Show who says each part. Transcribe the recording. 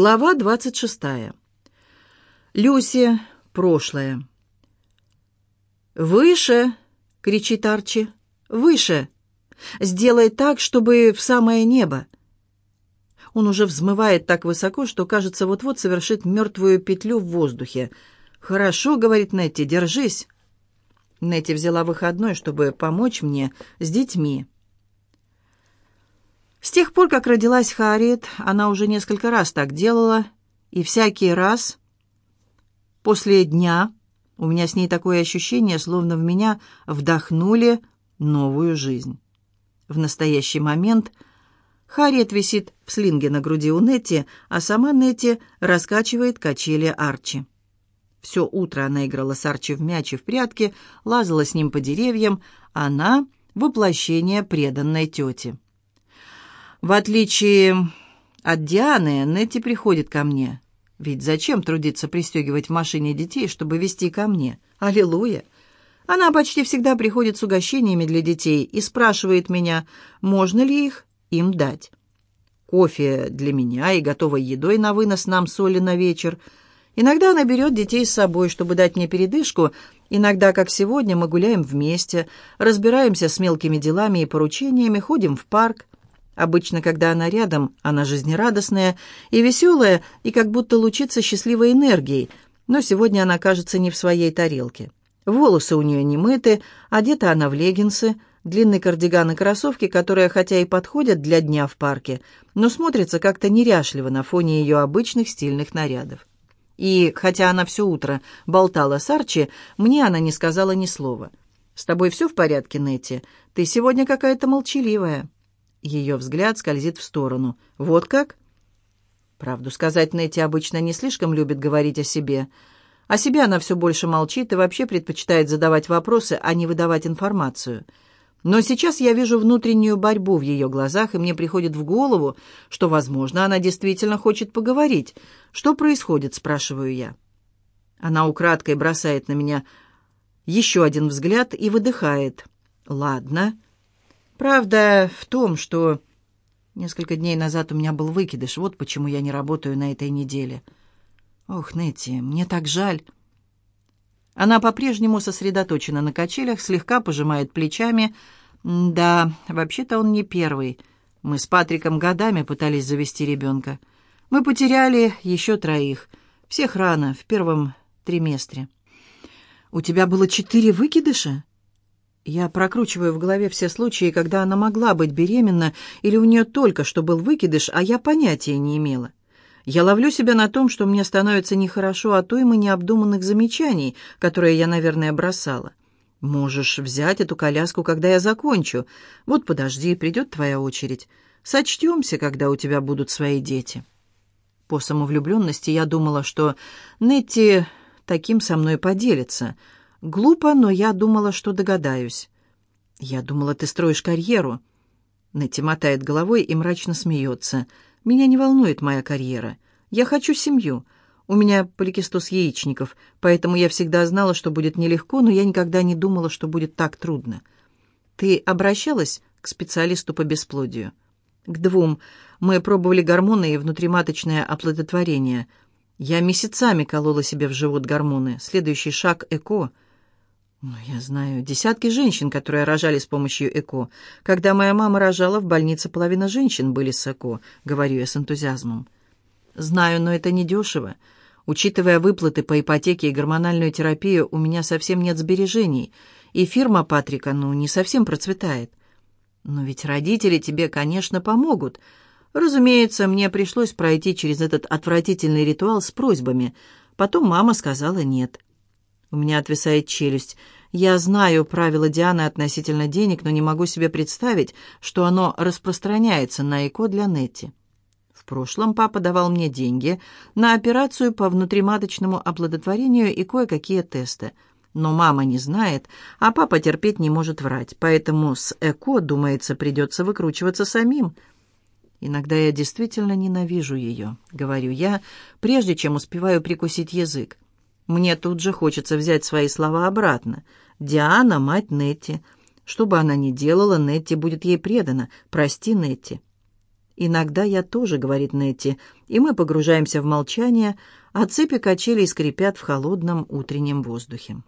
Speaker 1: Глава 26. Люси, прошлое. «Выше!» — кричит Арчи. «Выше! Сделай так, чтобы в самое небо!» Он уже взмывает так высоко, что, кажется, вот-вот совершит мертвую петлю в воздухе. «Хорошо», — говорит Нетти, — «держись». Нетти взяла выходной, чтобы помочь мне с детьми. С тех пор, как родилась Харит, она уже несколько раз так делала, и всякий раз после дня у меня с ней такое ощущение, словно в меня вдохнули новую жизнь. В настоящий момент Харит висит в слинге на груди у Нети, а сама Нети раскачивает качели Арчи. Все утро она играла с Арчи в мяч и в прятки, лазала с ним по деревьям. Она — воплощение преданной тети. В отличие от Дианы, Нетти приходит ко мне. Ведь зачем трудиться пристегивать в машине детей, чтобы вести ко мне? Аллилуйя! Она почти всегда приходит с угощениями для детей и спрашивает меня, можно ли их им дать. Кофе для меня и готовой едой на вынос нам соли на вечер. Иногда она берет детей с собой, чтобы дать мне передышку. Иногда, как сегодня, мы гуляем вместе, разбираемся с мелкими делами и поручениями, ходим в парк. Обычно, когда она рядом, она жизнерадостная и веселая, и как будто лучится счастливой энергией, но сегодня она кажется не в своей тарелке. Волосы у нее не мыты, одета она в леггинсы, длинный кардиган и кроссовки, которые хотя и подходят для дня в парке, но смотрятся как-то неряшливо на фоне ее обычных стильных нарядов. И хотя она все утро болтала с Арчи, мне она не сказала ни слова. «С тобой все в порядке, Нетти? Ты сегодня какая-то молчаливая». Ее взгляд скользит в сторону. «Вот как?» Правду сказать, Нетти обычно не слишком любит говорить о себе. О себе она все больше молчит и вообще предпочитает задавать вопросы, а не выдавать информацию. Но сейчас я вижу внутреннюю борьбу в ее глазах, и мне приходит в голову, что, возможно, она действительно хочет поговорить. «Что происходит?» – спрашиваю я. Она украдкой бросает на меня еще один взгляд и выдыхает. «Ладно». Правда в том, что... Несколько дней назад у меня был выкидыш, вот почему я не работаю на этой неделе. Ох, Нетти, мне так жаль. Она по-прежнему сосредоточена на качелях, слегка пожимает плечами. Да, вообще-то он не первый. Мы с Патриком годами пытались завести ребенка. Мы потеряли еще троих. Всех рано, в первом триместре. «У тебя было четыре выкидыша?» Я прокручиваю в голове все случаи, когда она могла быть беременна, или у нее только что был выкидыш, а я понятия не имела. Я ловлю себя на том, что мне становится нехорошо от уймы необдуманных замечаний, которые я, наверное, бросала. «Можешь взять эту коляску, когда я закончу. Вот подожди, придет твоя очередь. Сочтемся, когда у тебя будут свои дети». По самовлюбленности я думала, что Нетти таким со мной поделится — Глупо, но я думала, что догадаюсь. Я думала, ты строишь карьеру. Нэти мотает головой и мрачно смеется. Меня не волнует моя карьера. Я хочу семью. У меня поликистоз яичников, поэтому я всегда знала, что будет нелегко, но я никогда не думала, что будет так трудно. Ты обращалась к специалисту по бесплодию? К двум. Мы пробовали гормоны и внутриматочное оплодотворение. Я месяцами колола себе в живот гормоны. Следующий шаг – ЭКО – я знаю десятки женщин, которые рожали с помощью ЭКО. Когда моя мама рожала, в больнице половина женщин были с ЭКО, говорю я с энтузиазмом. Знаю, но это недешево. Учитывая выплаты по ипотеке и гормональную терапию, у меня совсем нет сбережений, и фирма Патрика, ну, не совсем процветает. Но ведь родители тебе, конечно, помогут. Разумеется, мне пришлось пройти через этот отвратительный ритуал с просьбами. Потом мама сказала «нет». У меня отвисает челюсть. Я знаю правила Дианы относительно денег, но не могу себе представить, что оно распространяется на ЭКО для Нетти. В прошлом папа давал мне деньги на операцию по внутриматочному оплодотворению и кое-какие тесты. Но мама не знает, а папа терпеть не может врать, поэтому с ЭКО, думается, придется выкручиваться самим. Иногда я действительно ненавижу ее, говорю я, прежде чем успеваю прикусить язык. Мне тут же хочется взять свои слова обратно. Диана — мать Нетти. Что бы она ни делала, Нетти будет ей предана. Прости, Нетти. «Иногда я тоже», — говорит Нетти, и мы погружаемся в молчание, а цепи качелей скрипят в холодном утреннем воздухе.